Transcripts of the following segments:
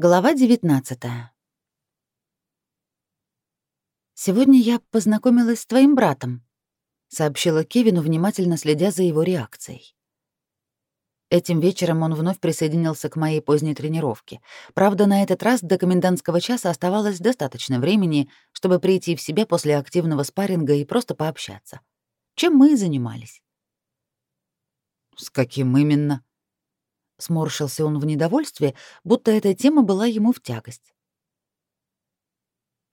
Глава 19 «Сегодня я познакомилась с твоим братом», — сообщила Кевину, внимательно следя за его реакцией. Этим вечером он вновь присоединился к моей поздней тренировке. Правда, на этот раз до комендантского часа оставалось достаточно времени, чтобы прийти в себя после активного спарринга и просто пообщаться. Чем мы и занимались. «С каким именно?» Сморщился он в недовольстве, будто эта тема была ему в тягость.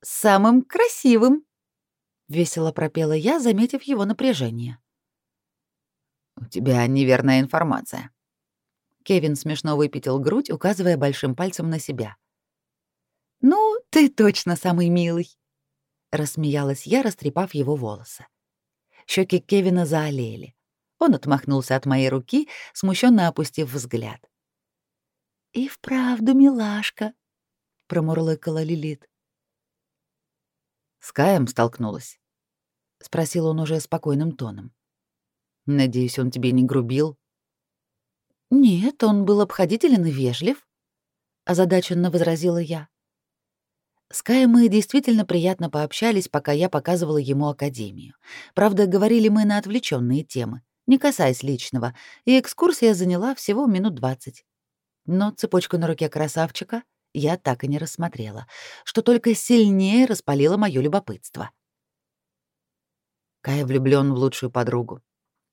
«Самым красивым!» — весело пропела я, заметив его напряжение. «У тебя неверная информация». Кевин смешно выпятил грудь, указывая большим пальцем на себя. «Ну, ты точно самый милый!» — рассмеялась я, растрепав его волосы. Щеки Кевина заолели. Он отмахнулся от моей руки, смущенно опустив взгляд. «И вправду, милашка», — промурлыкала Лилит. «С Каем столкнулась?» — спросил он уже спокойным тоном. «Надеюсь, он тебе не грубил?» «Нет, он был обходителен и вежлив», — озадаченно возразила я. С Каем мы действительно приятно пообщались, пока я показывала ему академию. Правда, говорили мы на отвлеченные темы не касаясь личного, и экскурсия заняла всего минут двадцать. Но цепочку на руке красавчика я так и не рассмотрела, что только сильнее распалило моё любопытство. Кая влюблён в лучшую подругу.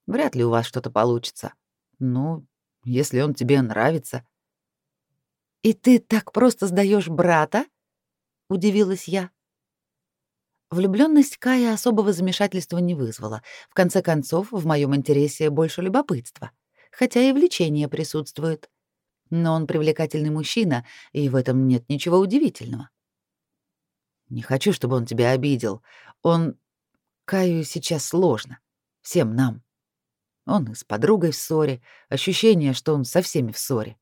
Вряд ли у вас что-то получится. Ну, если он тебе нравится. И ты так просто сдаёшь брата? удивилась я. Влюблённость Кая особого замешательства не вызвала. В конце концов, в моем интересе больше любопытства. Хотя и влечение присутствует. Но он привлекательный мужчина, и в этом нет ничего удивительного. Не хочу, чтобы он тебя обидел. Он... Каю сейчас сложно. Всем нам. Он и с подругой в ссоре. Ощущение, что он со всеми в ссоре.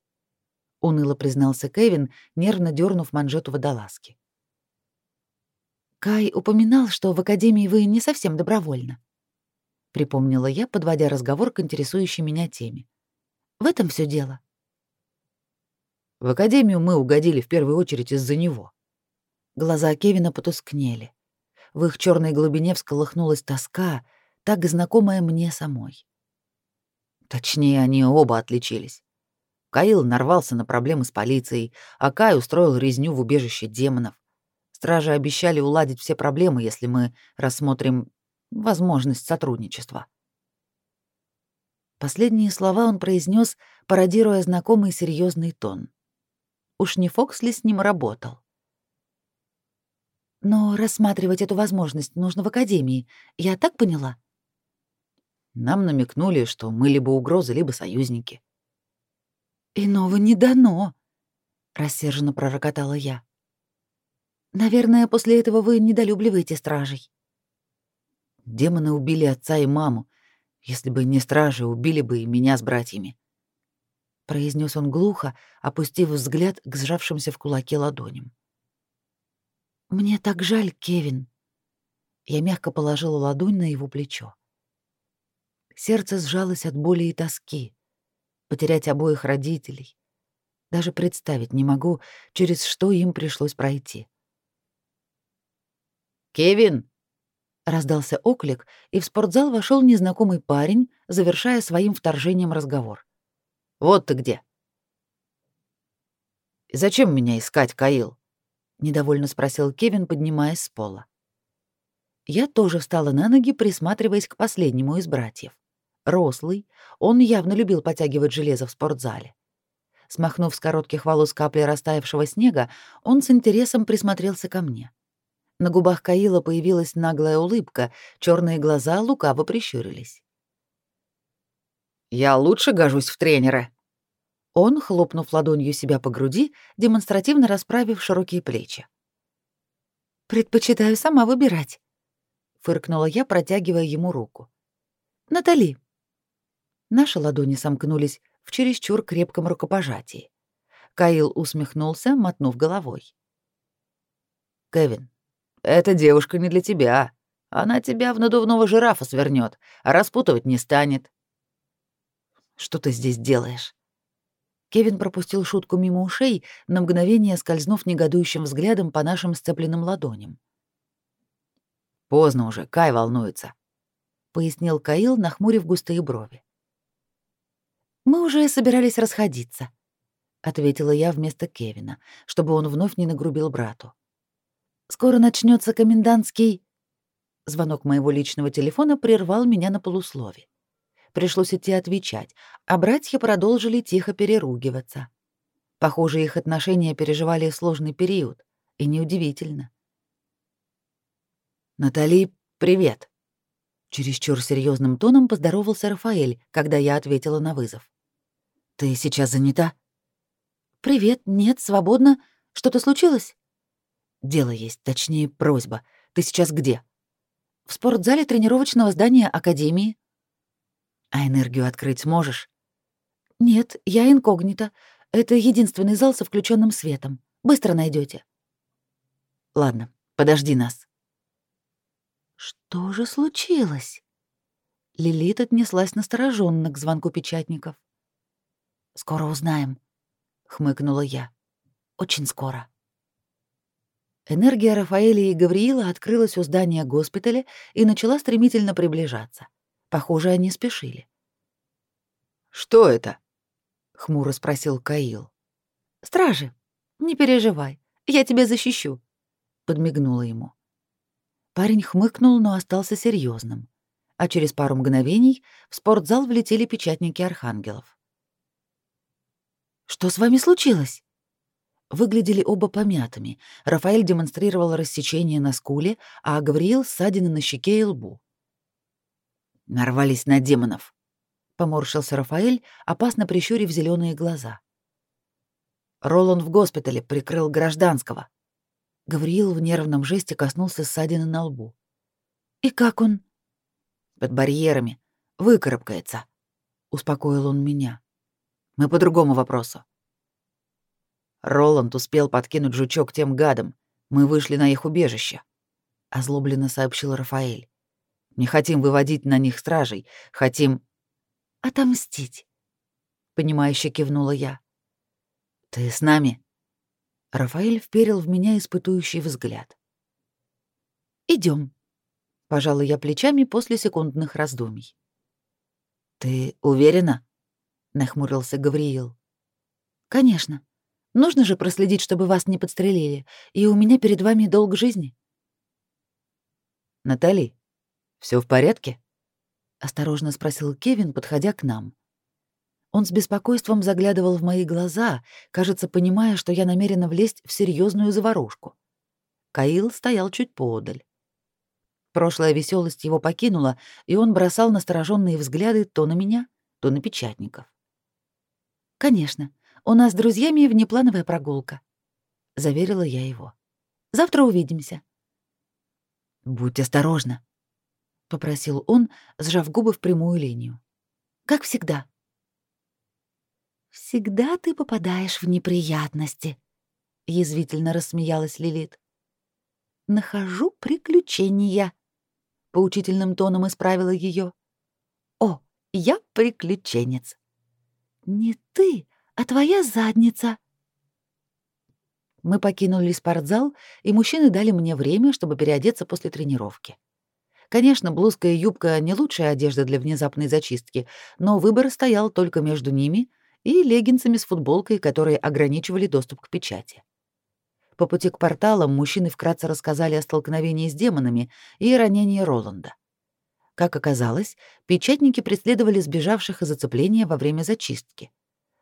Уныло признался Кевин, нервно дернув манжету водолазки. Кай упоминал, что в академии вы не совсем добровольно. Припомнила я, подводя разговор к интересующей меня теме. В этом все дело. В академию мы угодили в первую очередь из-за него. Глаза Кевина потускнели. В их черной глубине всколыхнулась тоска, так знакомая мне самой. Точнее, они оба отличились. Каил нарвался на проблемы с полицией, а Кай устроил резню в убежище демонов. Стражи обещали уладить все проблемы, если мы рассмотрим возможность сотрудничества. Последние слова он произнес, пародируя знакомый серьезный тон. Уж не Фоксли с ним работал. Но рассматривать эту возможность нужно в академии. Я так поняла? Нам намекнули, что мы либо угрозы, либо союзники. Иного не дано, рассерженно пророкотала я. Наверное, после этого вы недолюбливаете стражей. Демоны убили отца и маму. Если бы не стражи, убили бы и меня с братьями. Произнес он глухо, опустив взгляд к сжавшимся в кулаке ладоням. Мне так жаль, Кевин. Я мягко положила ладонь на его плечо. Сердце сжалось от боли и тоски. Потерять обоих родителей. Даже представить не могу, через что им пришлось пройти. «Кевин!» — раздался оклик, и в спортзал вошел незнакомый парень, завершая своим вторжением разговор. «Вот ты где!» «Зачем меня искать, Каил?» — недовольно спросил Кевин, поднимаясь с пола. Я тоже встала на ноги, присматриваясь к последнему из братьев. Рослый, он явно любил потягивать железо в спортзале. Смахнув с коротких волос капли растаявшего снега, он с интересом присмотрелся ко мне. На губах Каила появилась наглая улыбка, черные глаза лукаво прищурились. «Я лучше гожусь в тренера». Он, хлопнув ладонью себя по груди, демонстративно расправив широкие плечи. «Предпочитаю сама выбирать», — фыркнула я, протягивая ему руку. «Натали». Наши ладони сомкнулись в чересчур крепком рукопожатии. Каил усмехнулся, мотнув головой. «Кевин, эта девушка не для тебя. Она тебя в надувного жирафа свернет, а распутывать не станет. Что ты здесь делаешь? Кевин пропустил шутку мимо ушей, на мгновение скользнув негодующим взглядом по нашим сцепленным ладоням. «Поздно уже, Кай волнуется», — пояснил Каил, нахмурив густые брови. «Мы уже собирались расходиться», — ответила я вместо Кевина, чтобы он вновь не нагрубил брату. «Скоро начнется комендантский...» Звонок моего личного телефона прервал меня на полуслове. Пришлось идти отвечать, а братья продолжили тихо переругиваться. Похоже, их отношения переживали сложный период, и неудивительно. «Натали, привет!» Чересчур серьезным тоном поздоровался Рафаэль, когда я ответила на вызов. «Ты сейчас занята?» «Привет, нет, свободно. Что-то случилось?» «Дело есть, точнее, просьба. Ты сейчас где?» «В спортзале тренировочного здания Академии». А энергию открыть сможешь? Нет, я инкогнито. Это единственный зал со включенным светом. Быстро найдете. Ладно, подожди нас. Что же случилось? Лилит отнеслась настороженно к звонку печатников. Скоро узнаем, хмыкнула я. Очень скоро. Энергия Рафаэля и Гавриила открылась у здания госпиталя и начала стремительно приближаться. Похоже, они спешили. «Что это?» — хмуро спросил Каил. «Стражи, не переживай, я тебя защищу», — подмигнула ему. Парень хмыкнул, но остался серьезным, а через пару мгновений в спортзал влетели печатники архангелов. «Что с вами случилось?» Выглядели оба помятыми. Рафаэль демонстрировал рассечение на скуле, а Гавриил — ссадины на щеке и лбу. Нарвались на демонов. Поморщился Рафаэль, опасно прищурив зеленые глаза. Роланд в госпитале прикрыл гражданского. Гавриил в нервном жесте коснулся ссадины на лбу. «И как он?» «Под барьерами. Выкарабкается», — успокоил он меня. «Мы по другому вопросу». Роланд успел подкинуть жучок тем гадам. Мы вышли на их убежище», — озлобленно сообщил Рафаэль. Не хотим выводить на них стражей, хотим отомстить, понимающе кивнула я. Ты с нами? Рафаэль вперил в меня испытующий взгляд. Идем, пожала я плечами после секундных раздумий. Ты уверена? нахмурился Гавриил. Конечно. Нужно же проследить, чтобы вас не подстрелили, и у меня перед вами долг жизни. Натали, все в порядке?» — осторожно спросил Кевин, подходя к нам. Он с беспокойством заглядывал в мои глаза, кажется, понимая, что я намерена влезть в серьезную заварушку. Каил стоял чуть поодаль. Прошлая веселость его покинула, и он бросал настороженные взгляды то на меня, то на печатников. «Конечно, у нас с друзьями внеплановая прогулка», — заверила я его. «Завтра увидимся». «Будь осторожна», попросил он, сжав губы в прямую линию. Как всегда. Всегда ты попадаешь в неприятности, язвительно рассмеялась Лилит. Нахожу приключения, поучительным тоном исправила ее. О, я приключенец. Не ты, а твоя задница. Мы покинули спортзал, и мужчины дали мне время, чтобы переодеться после тренировки. Конечно, блузка и юбка — не лучшая одежда для внезапной зачистки, но выбор стоял только между ними и леггинсами с футболкой, которые ограничивали доступ к печати. По пути к порталам мужчины вкратце рассказали о столкновении с демонами и ранении Роланда. Как оказалось, печатники преследовали сбежавших из оцепления во время зачистки.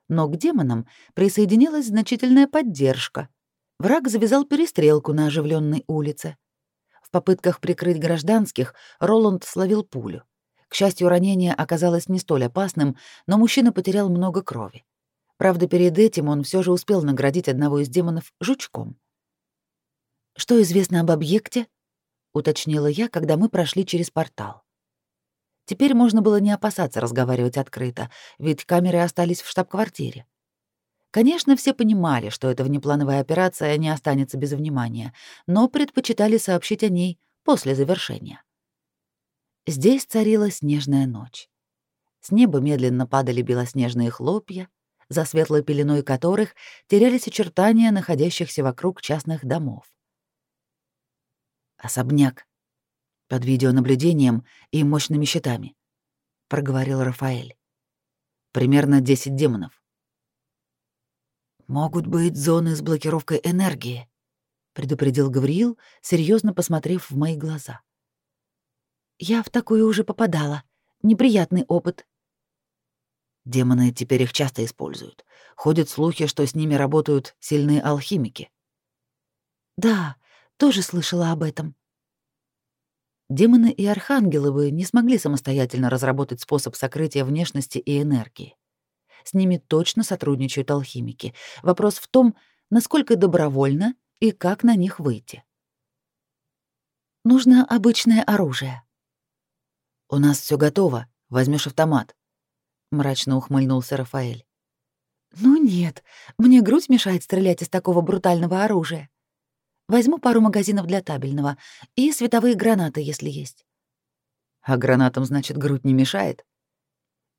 Но к демонам присоединилась значительная поддержка. Враг завязал перестрелку на оживленной улице. В попытках прикрыть гражданских Роланд словил пулю. К счастью, ранение оказалось не столь опасным, но мужчина потерял много крови. Правда, перед этим он все же успел наградить одного из демонов жучком. «Что известно об объекте?» — уточнила я, когда мы прошли через портал. Теперь можно было не опасаться разговаривать открыто, ведь камеры остались в штаб-квартире. Конечно, все понимали, что эта внеплановая операция не останется без внимания, но предпочитали сообщить о ней после завершения. Здесь царила снежная ночь. С неба медленно падали белоснежные хлопья, за светлой пеленой которых терялись очертания находящихся вокруг частных домов. «Особняк. Под видеонаблюдением и мощными щитами», — проговорил Рафаэль. «Примерно 10 демонов». «Могут быть зоны с блокировкой энергии», — предупредил Гавриил, серьезно посмотрев в мои глаза. «Я в такую уже попадала. Неприятный опыт», Демоны теперь их часто используют. Ходят слухи, что с ними работают сильные алхимики. Да, тоже слышала об этом. Демоны и архангелы бы не смогли самостоятельно разработать способ сокрытия внешности и энергии. С ними точно сотрудничают алхимики. Вопрос в том, насколько добровольно и как на них выйти. Нужно обычное оружие. У нас все готово. Возьмешь автомат. — мрачно ухмыльнулся Рафаэль. «Ну нет, мне грудь мешает стрелять из такого брутального оружия. Возьму пару магазинов для табельного и световые гранаты, если есть». «А гранатам, значит, грудь не мешает?»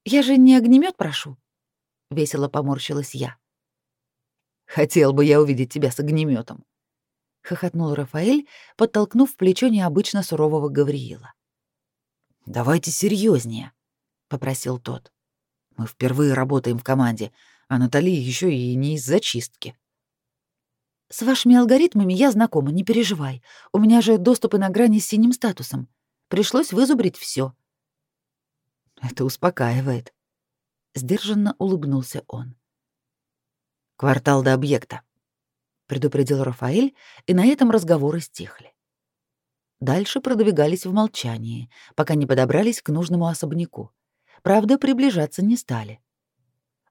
«Я же не огнемет прошу», — весело поморщилась я. «Хотел бы я увидеть тебя с огнеметом, хохотнул Рафаэль, подтолкнув в плечо необычно сурового Гавриила. «Давайте серьезнее, попросил тот. Мы впервые работаем в команде, а Натали еще и не из зачистки. С вашими алгоритмами я знакома, не переживай. У меня же доступы на грани с синим статусом. Пришлось вызубрить все. Это успокаивает. Сдержанно улыбнулся он. Квартал до объекта, предупредил Рафаэль, и на этом разговоры стихли. Дальше продвигались в молчании, пока не подобрались к нужному особняку. Правда, приближаться не стали.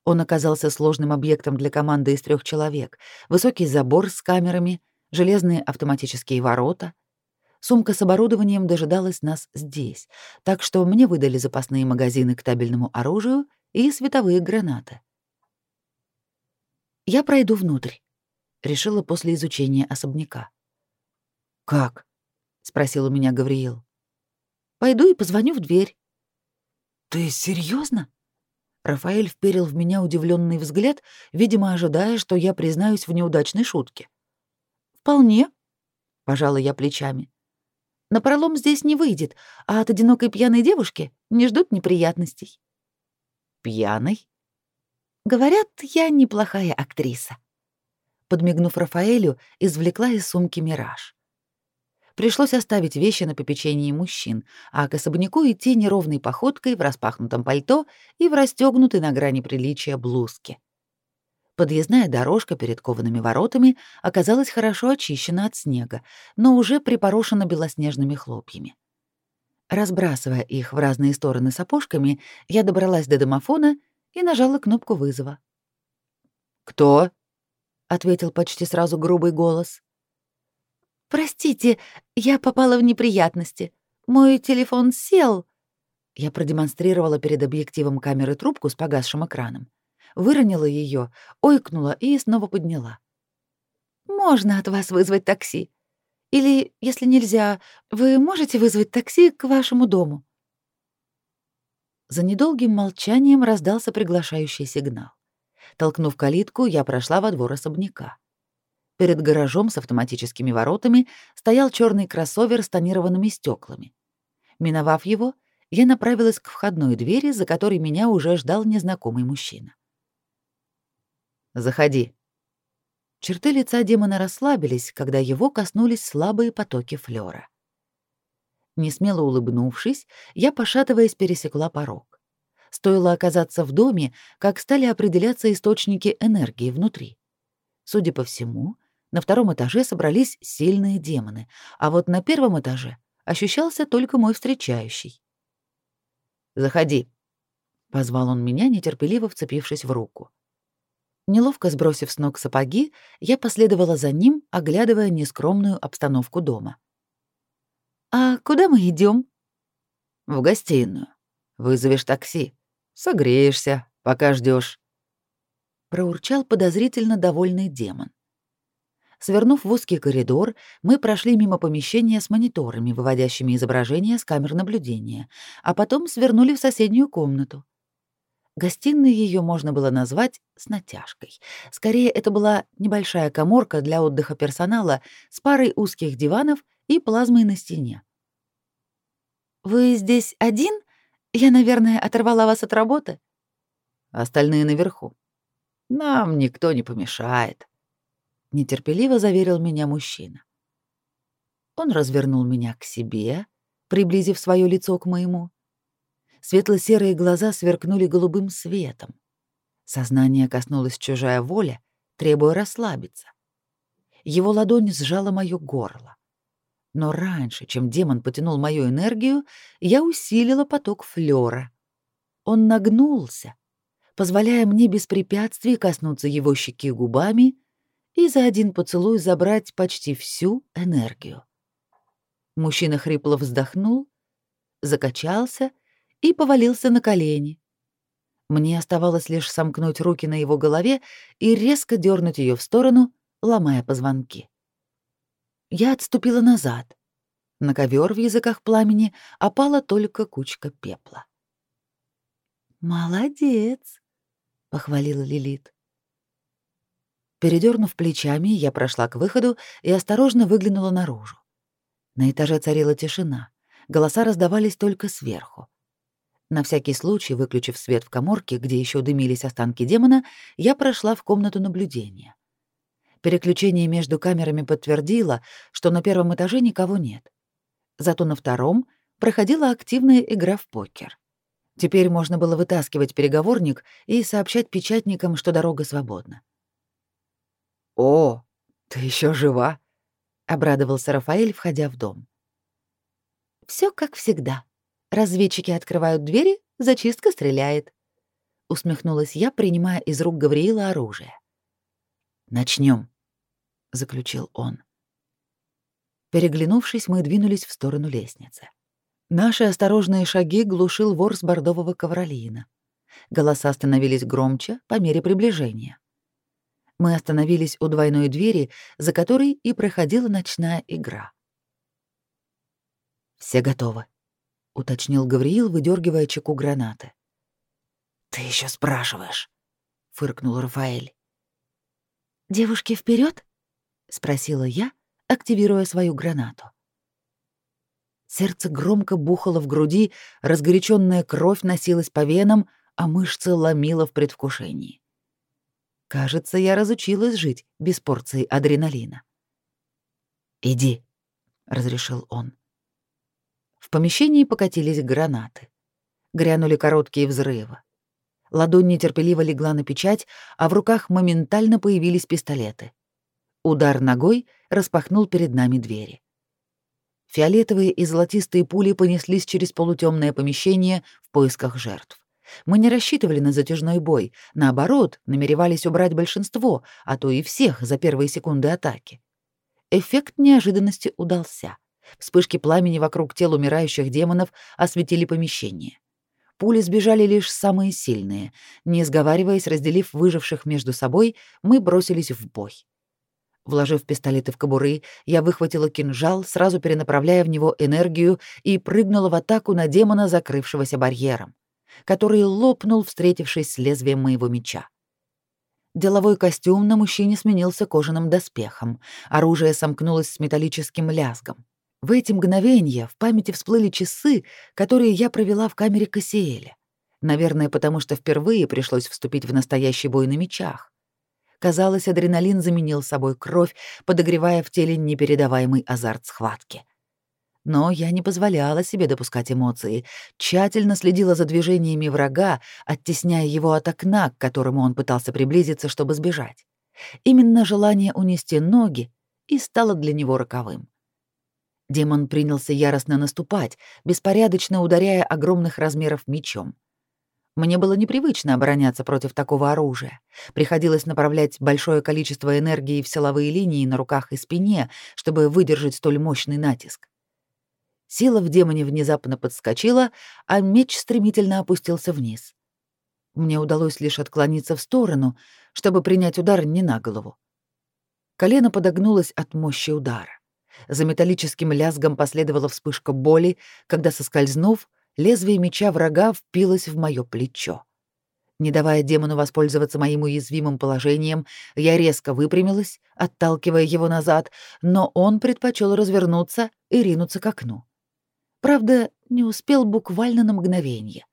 Он оказался сложным объектом для команды из трех человек. Высокий забор с камерами, железные автоматические ворота. Сумка с оборудованием дожидалась нас здесь, так что мне выдали запасные магазины к табельному оружию и световые гранаты. «Я пройду внутрь», — решила после изучения особняка. «Как?» — спросил у меня Гавриил. «Пойду и позвоню в дверь. «Ты серьезно? Рафаэль вперил в меня удивленный взгляд, видимо, ожидая, что я признаюсь в неудачной шутке. «Вполне», — пожала я плечами. «На пролом здесь не выйдет, а от одинокой пьяной девушки не ждут неприятностей». «Пьяной?» «Говорят, я неплохая актриса». Подмигнув Рафаэлю, извлекла из сумки «Мираж». Пришлось оставить вещи на попечении мужчин, а к особняку идти неровной походкой в распахнутом пальто и в расстегнутой на грани приличия блузке. Подъездная дорожка перед коваными воротами оказалась хорошо очищена от снега, но уже припорошена белоснежными хлопьями. Разбрасывая их в разные стороны сапожками, я добралась до домофона и нажала кнопку вызова. «Кто?» — ответил почти сразу грубый голос. «Простите, я попала в неприятности. Мой телефон сел». Я продемонстрировала перед объективом камеры трубку с погасшим экраном. Выронила ее, ойкнула и снова подняла. «Можно от вас вызвать такси? Или, если нельзя, вы можете вызвать такси к вашему дому?» За недолгим молчанием раздался приглашающий сигнал. Толкнув калитку, я прошла во двор особняка. Перед гаражом с автоматическими воротами стоял черный кроссовер с тонированными стеклами. Миновав его, я направилась к входной двери, за которой меня уже ждал незнакомый мужчина. «Заходи». Черты лица демона расслабились, когда его коснулись слабые потоки флёра. Несмело улыбнувшись, я, пошатываясь, пересекла порог. Стоило оказаться в доме, как стали определяться источники энергии внутри. Судя по всему, на втором этаже собрались сильные демоны, а вот на первом этаже ощущался только мой встречающий. «Заходи», — позвал он меня, нетерпеливо вцепившись в руку. Неловко сбросив с ног сапоги, я последовала за ним, оглядывая нескромную обстановку дома. «А куда мы идем? «В гостиную. Вызовешь такси. Согреешься, пока ждешь. проурчал подозрительно довольный демон. Свернув в узкий коридор, мы прошли мимо помещения с мониторами, выводящими изображения с камер наблюдения, а потом свернули в соседнюю комнату. Гостиной ее можно было назвать с натяжкой. Скорее, это была небольшая коморка для отдыха персонала с парой узких диванов и плазмой на стене. «Вы здесь один? Я, наверное, оторвала вас от работы?» «Остальные наверху. Нам никто не помешает», — нетерпеливо заверил меня мужчина. Он развернул меня к себе, приблизив свое лицо к моему, Светло-серые глаза сверкнули голубым светом. Сознание коснулось чужая воля, требуя расслабиться. Его ладонь сжала моё горло. Но раньше, чем демон потянул мою энергию, я усилила поток флёра. Он нагнулся, позволяя мне без препятствий коснуться его щеки губами и за один поцелуй забрать почти всю энергию. Мужчина хрипло вздохнул, закачался и повалился на колени. Мне оставалось лишь сомкнуть руки на его голове и резко дернуть ее в сторону, ломая позвонки. Я отступила назад. На ковер в языках пламени опала только кучка пепла. «Молодец!» — похвалила Лилит. Передернув плечами, я прошла к выходу и осторожно выглянула наружу. На этаже царила тишина. Голоса раздавались только сверху. На всякий случай, выключив свет в коморке, где еще дымились останки демона, я прошла в комнату наблюдения. Переключение между камерами подтвердило, что на первом этаже никого нет. Зато на втором проходила активная игра в покер. Теперь можно было вытаскивать переговорник и сообщать печатникам, что дорога свободна. «О, ты еще жива?» — обрадовался Рафаэль, входя в дом. Все как всегда», Разведчики открывают двери, зачистка стреляет. Усмехнулась я, принимая из рук Гавриила оружие. Начнем, заключил он. Переглянувшись, мы двинулись в сторону лестницы. Наши осторожные шаги глушил вор с бордового ковролина. Голоса становились громче по мере приближения. Мы остановились у двойной двери, за которой и проходила ночная игра. «Все готовы», уточнил Гавриил, выдергивая чеку гранаты. Ты еще спрашиваешь? фыркнул Рафаэль. Девушки вперед? спросила я, активируя свою гранату. Сердце громко бухало в груди, разгоряченная кровь носилась по венам, а мышцы ломило в предвкушении. Кажется, я разучилась жить без порции адреналина. «Иди», — разрешил он. В помещении покатились гранаты. Грянули короткие взрывы. Ладонь нетерпеливо легла на печать, а в руках моментально появились пистолеты. Удар ногой распахнул перед нами двери. Фиолетовые и золотистые пули понеслись через полутемное помещение в поисках жертв. Мы не рассчитывали на затяжной бой, наоборот, намеревались убрать большинство, а то и всех за первые секунды атаки. Эффект неожиданности удался. Вспышки пламени вокруг тел умирающих демонов осветили помещение. Пули сбежали лишь самые сильные. Не сговариваясь, разделив выживших между собой, мы бросились в бой. Вложив пистолеты в кобуры, я выхватила кинжал, сразу перенаправляя в него энергию и прыгнула в атаку на демона, закрывшегося барьером, который лопнул, встретившись с лезвием моего меча. Деловой костюм на мужчине сменился кожаным доспехом, оружие сомкнулось с металлическим лязгом. В эти мгновения в памяти всплыли часы, которые я провела в камере Кассиэля. Наверное, потому что впервые пришлось вступить в настоящий бой на мечах. Казалось, адреналин заменил собой кровь, подогревая в теле непередаваемый азарт схватки. Но я не позволяла себе допускать эмоции, тщательно следила за движениями врага, оттесняя его от окна, к которому он пытался приблизиться, чтобы сбежать. Именно желание унести ноги и стало для него роковым. Демон принялся яростно наступать, беспорядочно ударяя огромных размеров мечом. Мне было непривычно обороняться против такого оружия. Приходилось направлять большое количество энергии в силовые линии на руках и спине, чтобы выдержать столь мощный натиск. Сила в демоне внезапно подскочила, а меч стремительно опустился вниз. Мне удалось лишь отклониться в сторону, чтобы принять удар не на голову. Колено подогнулось от мощи удара. За металлическим лязгом последовала вспышка боли, когда, соскользнув, лезвие меча врага впилось в моё плечо. Не давая демону воспользоваться моим уязвимым положением, я резко выпрямилась, отталкивая его назад, но он предпочел развернуться и ринуться к окну. Правда, не успел буквально на мгновение.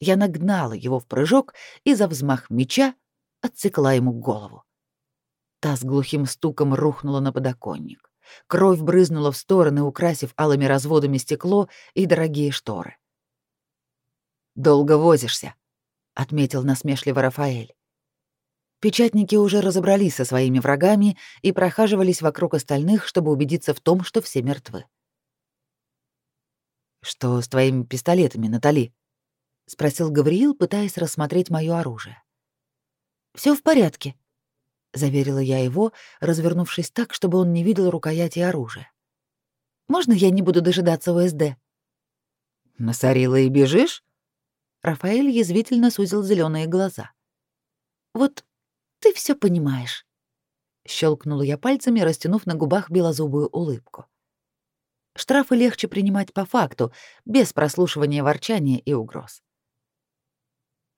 Я нагнала его в прыжок и за взмах меча отсекла ему голову. Та с глухим стуком рухнула на подоконник. Кровь брызнула в стороны, украсив алыми разводами стекло и дорогие шторы. «Долго возишься», — отметил насмешливо Рафаэль. Печатники уже разобрались со своими врагами и прохаживались вокруг остальных, чтобы убедиться в том, что все мертвы. «Что с твоими пистолетами, Натали?» — спросил Гавриил, пытаясь рассмотреть моё оружие. Все в порядке», — заверила я его, развернувшись так, чтобы он не видел рукояти оружия. «Можно я не буду дожидаться УСД?» «Насорила и бежишь?» Рафаэль язвительно сузил зеленые глаза. «Вот ты все понимаешь», — щелкнула я пальцами, растянув на губах белозубую улыбку. Штрафы легче принимать по факту, без прослушивания ворчания и угроз.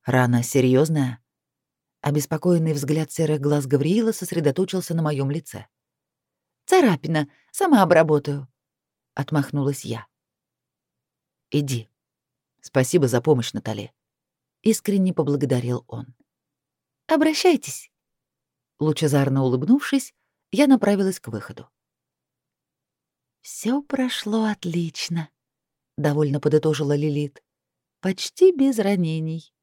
Рана серьезная. Обеспокоенный взгляд серых глаз Гавриила сосредоточился на моем лице. «Царапина, сама обработаю», — отмахнулась я. «Иди», Спасибо за помощь, Натали. Искренне поблагодарил он. Обращайтесь. Лучезарно улыбнувшись, я направилась к выходу. Все прошло отлично, довольно подытожила Лилит. Почти без ранений.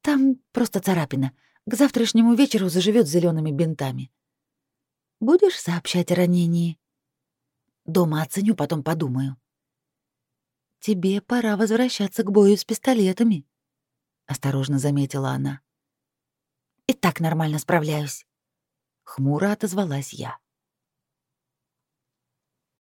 Там просто царапина. К завтрашнему вечеру заживет зелеными бинтами. Будешь сообщать о ранении? Дома оценю, потом подумаю. «Тебе пора возвращаться к бою с пистолетами», — осторожно заметила она. «И так нормально справляюсь», — хмуро отозвалась я.